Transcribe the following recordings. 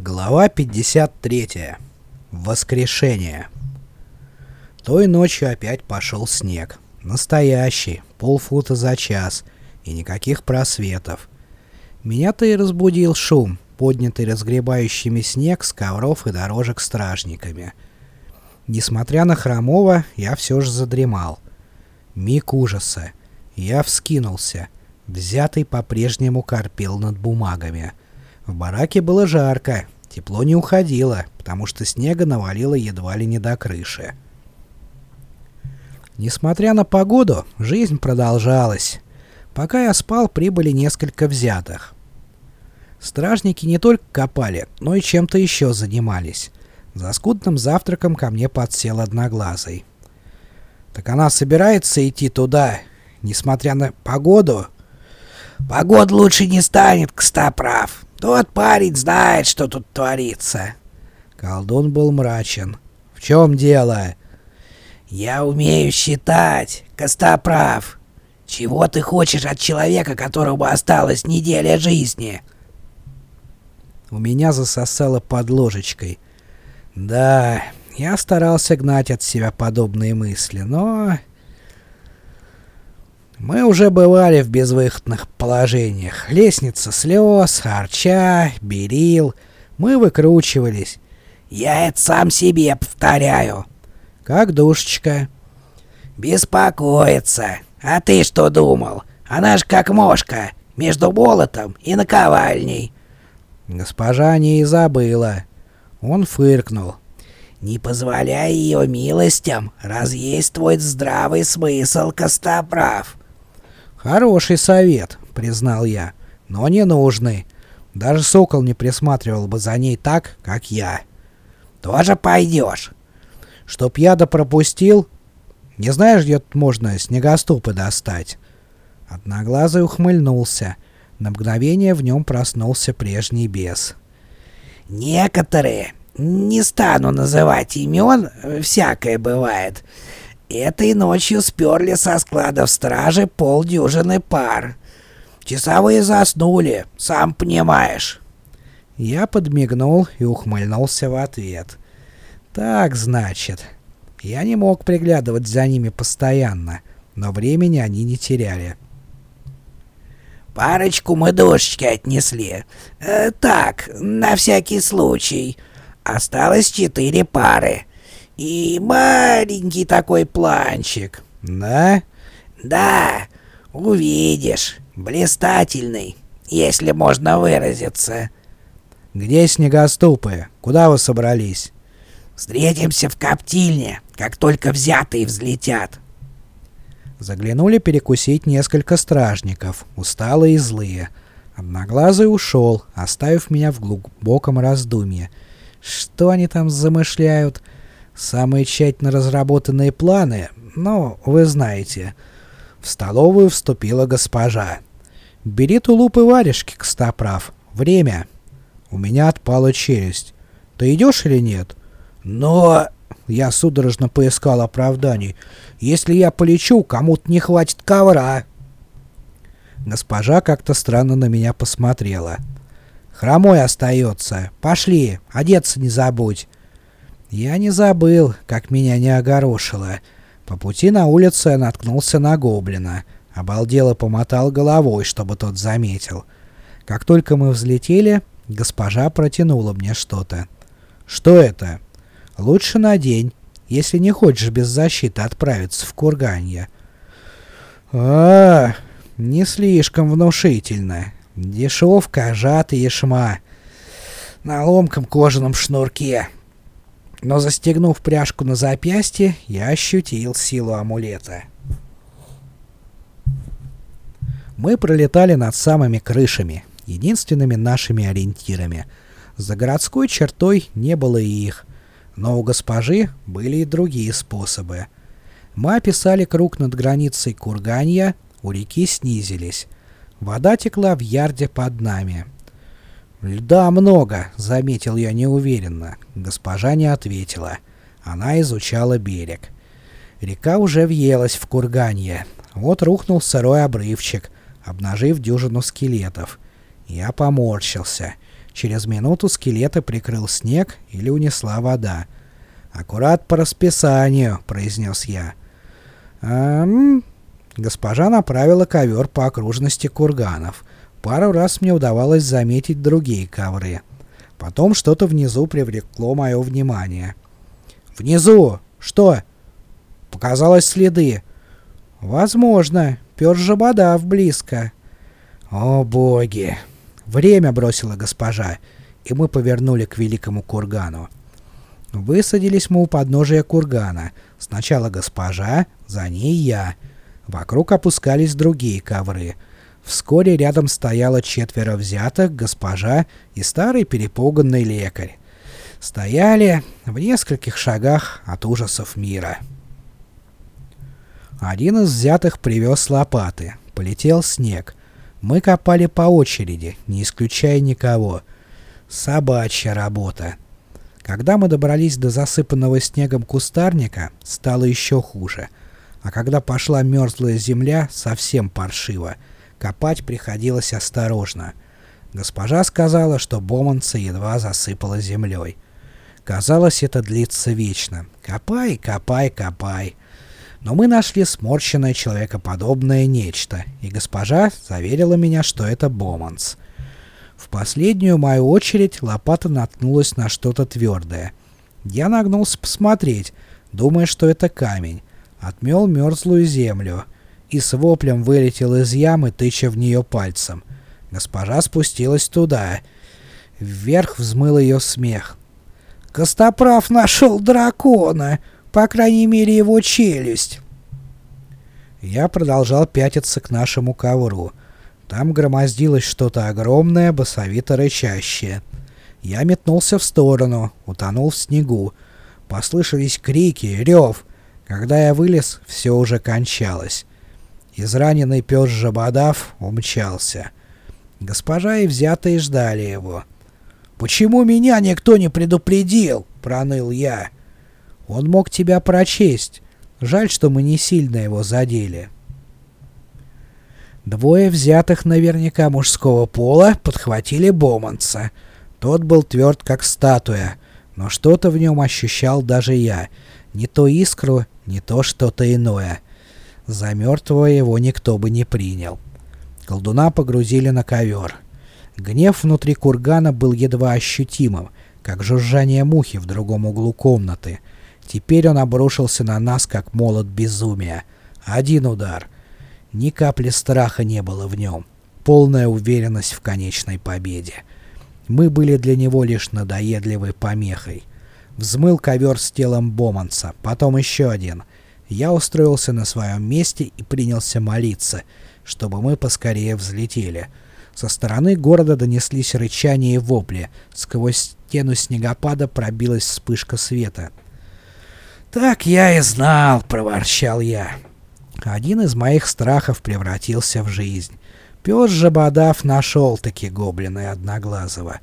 Глава 53. Воскрешение. Той ночью опять пошел снег. Настоящий, полфута за час, и никаких просветов. Меня-то и разбудил шум, поднятый разгребающими снег с ковров и дорожек стражниками. Несмотря на хромого, я все же задремал. Миг ужаса. Я вскинулся. Взятый по-прежнему корпел над бумагами. В бараке было жарко, тепло не уходило, потому что снега навалило едва ли не до крыши. Несмотря на погоду, жизнь продолжалась. Пока я спал, прибыли несколько взятых. Стражники не только копали, но и чем-то еще занимались. За скудным завтраком ко мне подсел одноглазый. «Так она собирается идти туда, несмотря на погоду?» Погода лучше не станет, Костоправ. Тот парень знает, что тут творится. Колдун был мрачен. В чем дело? Я умею считать, Костоправ. Чего ты хочешь от человека, которому осталась неделя жизни? У меня засосало под ложечкой. Да, я старался гнать от себя подобные мысли, но... Мы уже бывали в безвыходных положениях. Лестница слез, харча, берил. Мы выкручивались. Я это сам себе повторяю. Как душечка. Беспокоится. А ты что думал? Она ж как мошка, между молотом и наковальней. Госпожа не и забыла. Он фыркнул. Не позволяй ее милостям разъесть твой здравый смысл, Костоправ. «Хороший совет», — признал я, — «но не нужный. Даже сокол не присматривал бы за ней так, как я». «Тоже пойдешь?» «Чтоб я да пропустил? Не знаешь, где тут можно снегоступы достать?» Одноглазый ухмыльнулся. На мгновение в нем проснулся прежний бес. «Некоторые, не стану называть имен, всякое бывает, Этой ночью сперли со складов стражи полдюжины пар. Часовые заснули, сам понимаешь. Я подмигнул и ухмыльнулся в ответ. Так, значит. Я не мог приглядывать за ними постоянно, но времени они не теряли. Парочку мы душечки отнесли. Э, так, на всякий случай. Осталось четыре пары. И маленький такой планчик. Да? Да, увидишь. Блистательный, если можно выразиться. Где снегоступы? Куда вы собрались? Встретимся в коптильне, как только взятые взлетят. Заглянули перекусить несколько стражников, усталые и злые. Одноглазый ушел, оставив меня в глубоком раздумье. Что они там замышляют? — Самые тщательно разработанные планы, ну, вы знаете. В столовую вступила госпожа. «Бери тулуп и варежки, Костоправ. Время». У меня отпала челюсть. «Ты идешь или нет?» «Но...» Я судорожно поискал оправданий. «Если я полечу, кому-то не хватит ковра». Госпожа как-то странно на меня посмотрела. «Хромой остается. Пошли, одеться не забудь». Я не забыл, как меня не огорошило. По пути на улицу я наткнулся на гоблина. Обалдело помотал головой, чтобы тот заметил. Как только мы взлетели, госпожа протянула мне что-то. «Что это?» «Лучше надень, если не хочешь без защиты отправиться в курганье». А, -а, а не слишком внушительно. Дешевка, жатый ешма. На ломком кожаном шнурке но застегнув пряжку на запястье, я ощутил силу амулета. Мы пролетали над самыми крышами, единственными нашими ориентирами. За городской чертой не было и их, но у госпожи были и другие способы. Мы описали круг над границей Курганья, у реки снизились. Вода текла в ярде под нами. «Льда много», — заметил я неуверенно. Госпожа не ответила. Она изучала берег. Река уже въелась в курганье. Вот рухнул сырой обрывчик, обнажив дюжину скелетов. Я поморщился. Через минуту скелеты прикрыл снег или унесла вода. «Аккурат по расписанию», — произнес я. «Эм...» Госпожа направила ковер по окружности курганов. Пару раз мне удавалось заметить другие ковры. Потом что-то внизу привлекло мое внимание. «Внизу! Что?» «Показалось следы». «Возможно. Пёс Жабодав близко». «О боги!» Время бросила госпожа, и мы повернули к великому кургану. Высадились мы у подножия кургана. Сначала госпожа, за ней я. Вокруг опускались другие ковры. Вскоре рядом стояло четверо взятых, госпожа и старый перепуганный лекарь. Стояли в нескольких шагах от ужасов мира. Один из взятых привез лопаты. Полетел снег. Мы копали по очереди, не исключая никого. Собачья работа. Когда мы добрались до засыпанного снегом кустарника, стало еще хуже. А когда пошла мерзлая земля, совсем паршиво. Копать приходилось осторожно. Госпожа сказала, что Боманца едва засыпала землей. Казалось, это длится вечно. Копай, копай, копай. Но мы нашли сморщенное человекоподобное нечто, и госпожа заверила меня, что это Боманс. В последнюю мою очередь лопата наткнулась на что-то твердое. Я нагнулся посмотреть, думая, что это камень. Отмел мерзлую землю и с воплем вылетел из ямы, тыча в нее пальцем. Госпожа спустилась туда. Вверх взмыл ее смех. «Костоправ нашел дракона!» По крайней мере, его челюсть. Я продолжал пятиться к нашему ковру. Там громоздилось что-то огромное, басовито рычащее. Я метнулся в сторону, утонул в снегу. Послышались крики, рев. Когда я вылез, все уже кончалось. Израненный пес Жабодав умчался. Госпожа и взятые ждали его. «Почему меня никто не предупредил?» — проныл я. Он мог тебя прочесть. Жаль, что мы не сильно его задели. Двое взятых наверняка мужского пола подхватили Боманца. Тот был тверд, как статуя, но что-то в нем ощущал даже я. Не то искру, не то что-то иное. За мертвого его никто бы не принял. Колдуна погрузили на ковер. Гнев внутри кургана был едва ощутимым, как жужжание мухи в другом углу комнаты — Теперь он обрушился на нас, как молот безумия. Один удар. Ни капли страха не было в нем. Полная уверенность в конечной победе. Мы были для него лишь надоедливой помехой. Взмыл ковер с телом Боманса, потом еще один. Я устроился на своем месте и принялся молиться, чтобы мы поскорее взлетели. Со стороны города донеслись рычания и вопли. Сквозь стену снегопада пробилась вспышка света. «Так я и знал», — проворчал я. Один из моих страхов превратился в жизнь. Пес Жабодав нашел-таки гоблина одноглазого.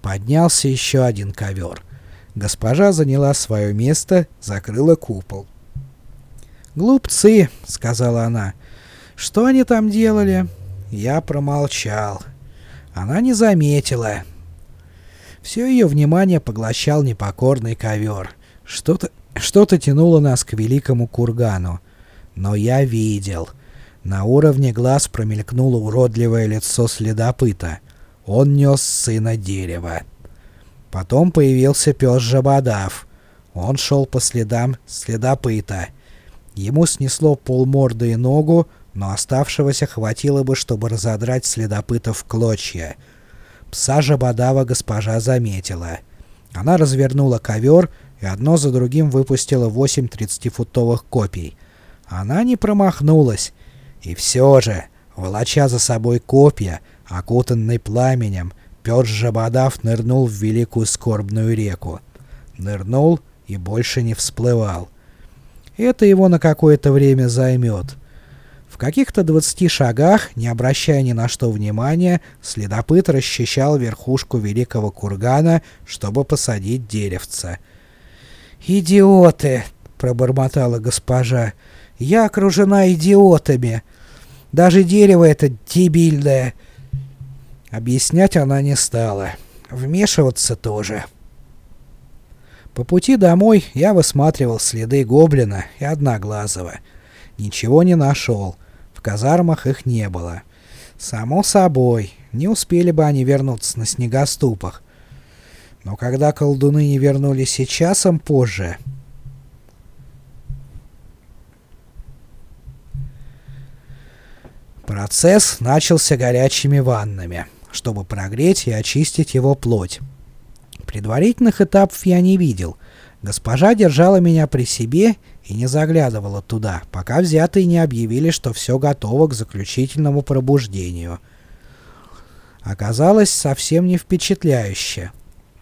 Поднялся еще один ковер. Госпожа заняла свое место, закрыла купол. «Глупцы», — сказала она. «Что они там делали?» Я промолчал. Она не заметила. Все ее внимание поглощал непокорный ковер. Что-то что-то тянуло нас к великому кургану. Но я видел. На уровне глаз промелькнуло уродливое лицо следопыта. Он нес сына дерева. Потом появился пес Жабодав. Он шел по следам следопыта. Ему снесло полморды и ногу, но оставшегося хватило бы, чтобы разодрать следопыта в клочья. Пса Жабодава госпожа заметила. Она развернула ковер и одно за другим выпустила восемь тридцатифутовых копий. Она не промахнулась. И все же, волоча за собой копья, окутанный пламенем, пес Жабодав нырнул в великую скорбную реку. Нырнул и больше не всплывал. Это его на какое-то время займет. В каких-то двадцати шагах, не обращая ни на что внимания, следопыт расчищал верхушку великого кургана, чтобы посадить деревца — «Идиоты!» — пробормотала госпожа. «Я окружена идиотами. Даже дерево это дебильное». Объяснять она не стала. вмешиваться тоже. По пути домой я высматривал следы Гоблина и Одноглазого. Ничего не нашел. В казармах их не было. Само собой, не успели бы они вернуться на снегоступах. Но когда колдуны не вернулись и часом позже... Процесс начался горячими ваннами, чтобы прогреть и очистить его плоть. Предварительных этапов я не видел. Госпожа держала меня при себе и не заглядывала туда, пока взятые не объявили, что все готово к заключительному пробуждению. Оказалось совсем не впечатляюще.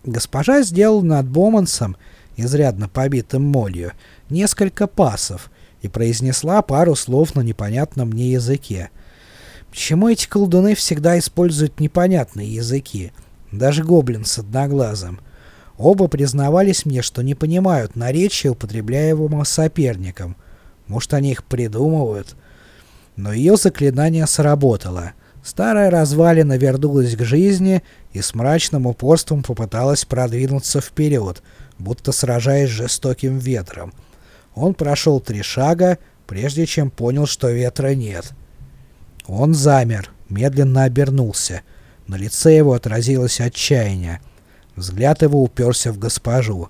Госпожа сделала над Бомансом, изрядно побитым молью, несколько пасов и произнесла пару слов на непонятном мне языке. Почему эти колдуны всегда используют непонятные языки? Даже гоблин с одноглазым. Оба признавались мне, что не понимают наречия, употребляемого соперником. Может, они их придумывают? Но ее заклинание сработало. Старая развалина вернулась к жизни и с мрачным упорством попыталась продвинуться вперед, будто сражаясь с жестоким ветром. Он прошел три шага, прежде чем понял, что ветра нет. Он замер, медленно обернулся. На лице его отразилось отчаяние. Взгляд его уперся в госпожу.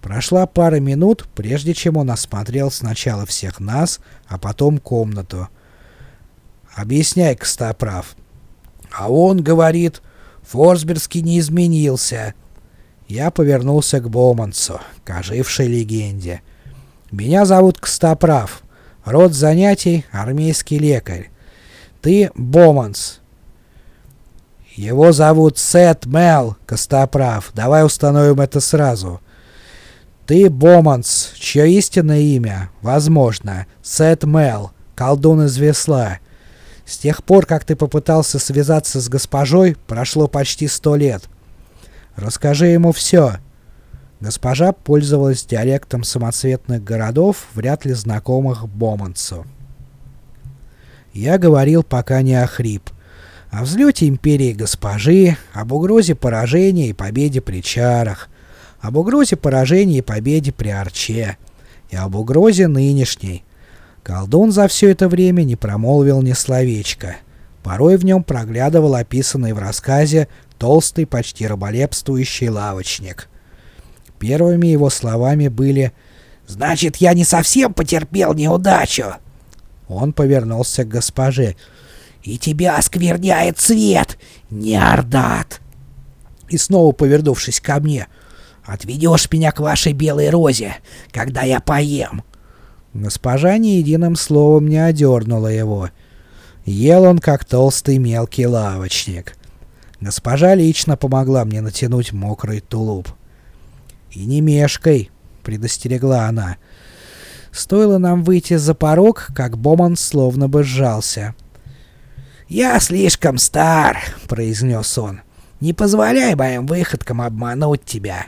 Прошла пара минут, прежде чем он осмотрел сначала всех нас, а потом комнату. «Объясняй, Костоправ». «А он говорит, Форсбергский не изменился». Я повернулся к Бомансу, к ожившей легенде. «Меня зовут Костоправ. Род занятий — армейский лекарь. Ты Боманс. Его зовут Сет Мел, Костоправ. Давай установим это сразу. Ты Боманс, чье истинное имя, возможно, Сет Мел, колдун из весла. С тех пор, как ты попытался связаться с госпожой, прошло почти сто лет. Расскажи ему все. Госпожа пользовалась диалектом самоцветных городов, вряд ли знакомых Бомансу. Я говорил, пока не охрип. О взлете империи госпожи, об угрозе поражения и победе при чарах, об угрозе поражения и победе при арче, и об угрозе нынешней. Колдун за все это время не промолвил ни словечка. Порой в нем проглядывал описанный в рассказе толстый, почти раболепствующий лавочник. Первыми его словами были «Значит, я не совсем потерпел неудачу!» Он повернулся к госпоже. «И тебя оскверняет цвет, неордат!» И снова повернувшись ко мне. «Отведешь меня к вашей белой розе, когда я поем!» Госпожа ни единым словом не одернула его. Ел он, как толстый мелкий лавочник. Госпожа лично помогла мне натянуть мокрый тулуп. «И не мешкай!» — предостерегла она. Стоило нам выйти за порог, как Боман словно бы сжался. «Я слишком стар», — произнес он. «Не позволяй моим выходкам обмануть тебя.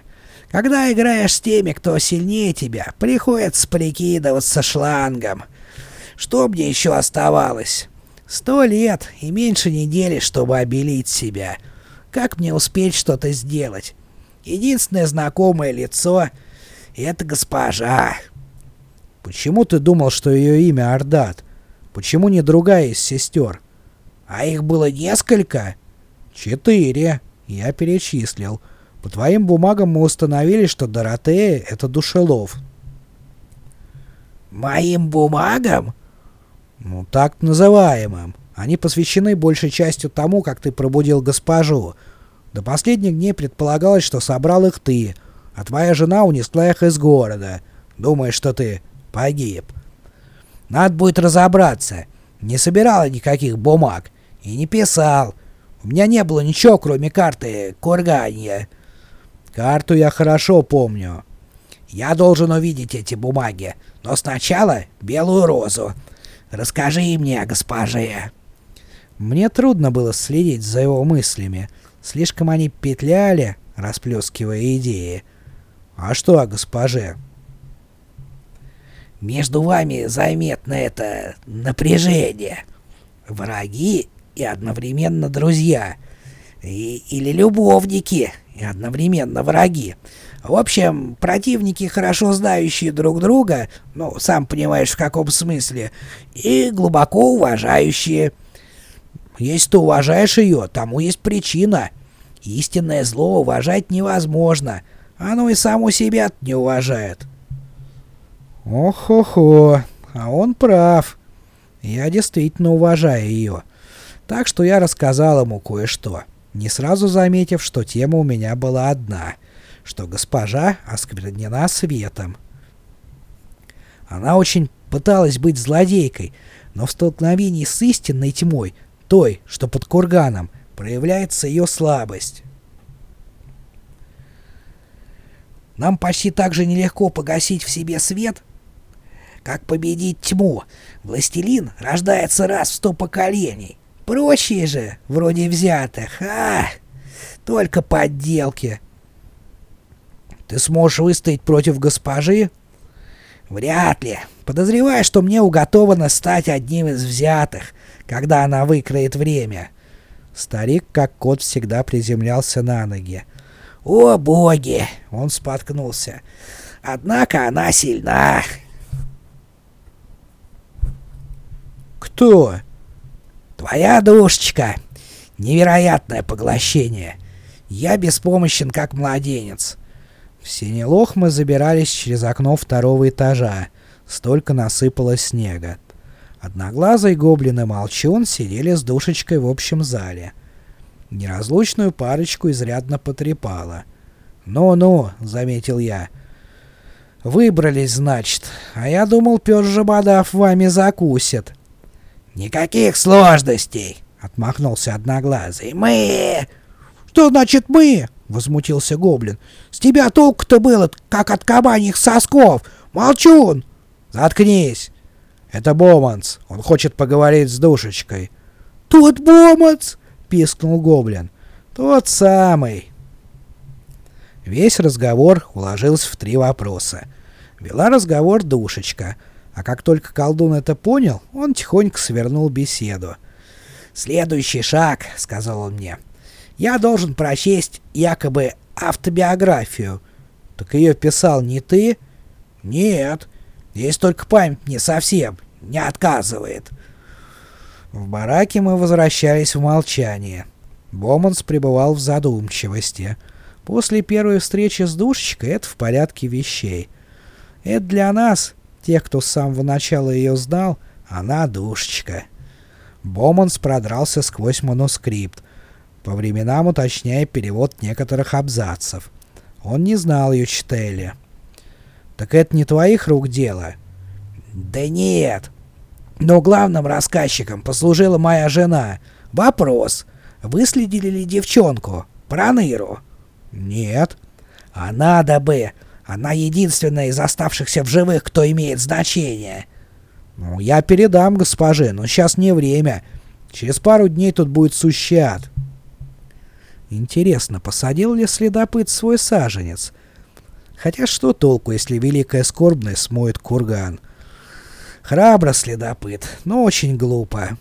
Когда играешь с теми, кто сильнее тебя, приходится прикидываться шлангом. Что мне еще оставалось? Сто лет и меньше недели, чтобы обелить себя. Как мне успеть что-то сделать? Единственное знакомое лицо — это госпожа». Почему ты думал, что ее имя Ардат? Почему не другая из сестер? А их было несколько? Четыре. Я перечислил. По твоим бумагам мы установили, что Доротея — это Душелов. Моим бумагам? Ну, так называемым. Они посвящены большей частью тому, как ты пробудил госпожу. До последних дней предполагалось, что собрал их ты, а твоя жена унесла их из города, думая, что ты Погиб. Надо будет разобраться. Не собирал никаких бумаг. И не писал. У меня не было ничего, кроме карты Курганья. Карту я хорошо помню. Я должен увидеть эти бумаги. Но сначала белую розу. Расскажи мне о госпоже. Мне трудно было следить за его мыслями. Слишком они петляли, расплескивая идеи. А что госпоже? Между вами заметно это напряжение. Враги и одновременно друзья. И, или любовники, и одновременно враги. В общем, противники, хорошо знающие друг друга, ну, сам понимаешь, в каком смысле, и глубоко уважающие. Если ты уважаешь ее, тому есть причина. Истинное зло уважать невозможно. Оно и само себя не уважает. Ох-хо-хо, а он прав. Я действительно уважаю ее. Так что я рассказал ему кое-что, не сразу заметив, что тема у меня была одна — что госпожа осквернена светом. Она очень пыталась быть злодейкой, но в столкновении с истинной тьмой, той, что под курганом, проявляется ее слабость. Нам почти так же нелегко погасить в себе свет, как победить тьму. Властелин рождается раз в сто поколений. Прочие же, вроде взятых, а, только подделки. Ты сможешь выстоять против госпожи? Вряд ли. Подозреваю, что мне уготовано стать одним из взятых, когда она выкроет время. Старик, как кот, всегда приземлялся на ноги. «О, боги!» — он споткнулся. «Однако она сильна!» «Кто?» «Твоя душечка! Невероятное поглощение! Я беспомощен, как младенец. В Синелох мы забирались через окно второго этажа. Столько насыпалось снега. Одноглазый гоблин и молчун сидели с душечкой в общем зале. Неразлучную парочку изрядно потрепало. «Ну-ну», — заметил я. «Выбрались, значит. А я думал, пёс Жабодав вами закусит». «Никаких сложностей», — отмахнулся Одноглазый. «Мы...» «Что значит «мы»?» возмутился гоблин. «С тебя толку-то было, как от кабаньих сосков! Молчун!» «Заткнись! Это Боманс, он хочет поговорить с душечкой». «Тот Боманс!» — пискнул гоблин. «Тот самый!» Весь разговор уложился в три вопроса. Вела разговор душечка, а как только колдун это понял, он тихонько свернул беседу. «Следующий шаг», — сказал он мне, — я должен прочесть якобы автобиографию. Так ее писал не ты? Нет. Есть только память не совсем, не отказывает. В бараке мы возвращались в молчание. Боманс пребывал в задумчивости. После первой встречи с душечкой это в порядке вещей. Это для нас, тех, кто с самого начала ее знал, она душечка. Боманс продрался сквозь манускрипт, по временам уточняя перевод некоторых абзацев. Он не знал Ючтели. «Так это не твоих рук дело?» «Да нет. Но главным рассказчиком послужила моя жена. Вопрос. Выследили ли девчонку? Проныру?» «Нет». «А надо бы. Она единственная из оставшихся в живых, кто имеет значение». «Ну, я передам госпоже, но сейчас не время. Через пару дней тут будет сущий ад». Интересно, посадил ли следопыт свой саженец? Хотя что толку, если великая скорбность смоет курган? Храбро следопыт, но очень глупо.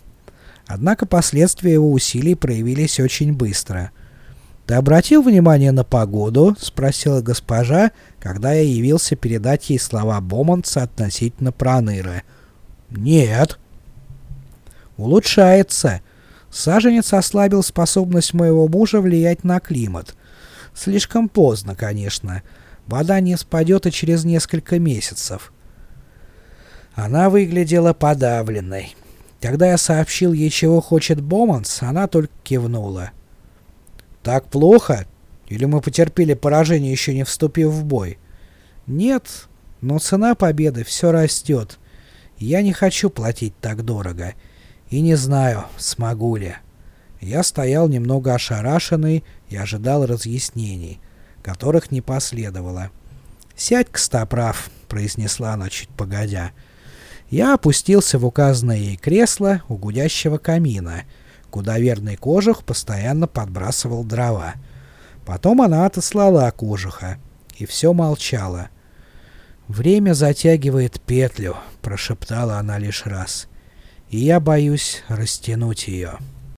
Однако последствия его усилий проявились очень быстро. «Ты обратил внимание на погоду?» — спросила госпожа, когда я явился передать ей слова Боманца относительно Проныры. «Нет». «Улучшается. Саженец ослабил способность моего мужа влиять на климат. Слишком поздно, конечно. Вода не спадет и через несколько месяцев. Она выглядела подавленной. Когда я сообщил ей, чего хочет Боманс, она только кивнула. «Так плохо? Или мы потерпели поражение, еще не вступив в бой?» «Нет, но цена победы все растет. Я не хочу платить так дорого». И не знаю, смогу ли. Я стоял немного ошарашенный и ожидал разъяснений, которых не последовало. «Сядь, Костоправ», — произнесла она чуть погодя. Я опустился в указанное ей кресло у гудящего камина, куда верный кожух постоянно подбрасывал дрова. Потом она отослала кожуха, и все молчала. «Время затягивает петлю», — прошептала она лишь раз и я боюсь растянуть ее.